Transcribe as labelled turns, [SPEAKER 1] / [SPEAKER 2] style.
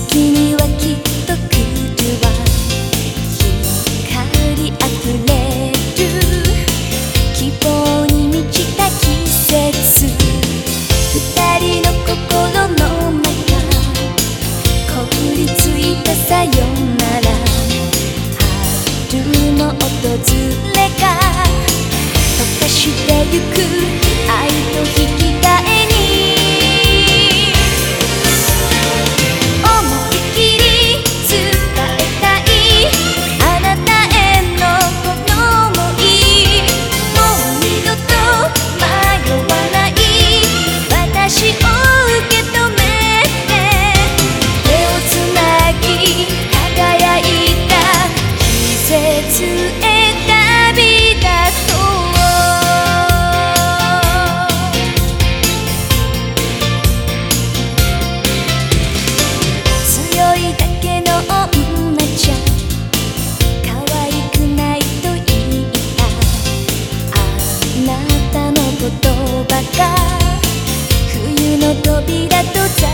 [SPEAKER 1] 月にはきっと来るわ光あふれる希望に満ちた季節二人の心の中凍りついたさよなら春の訪れが溶かしてゆく愛と引き冬の扉と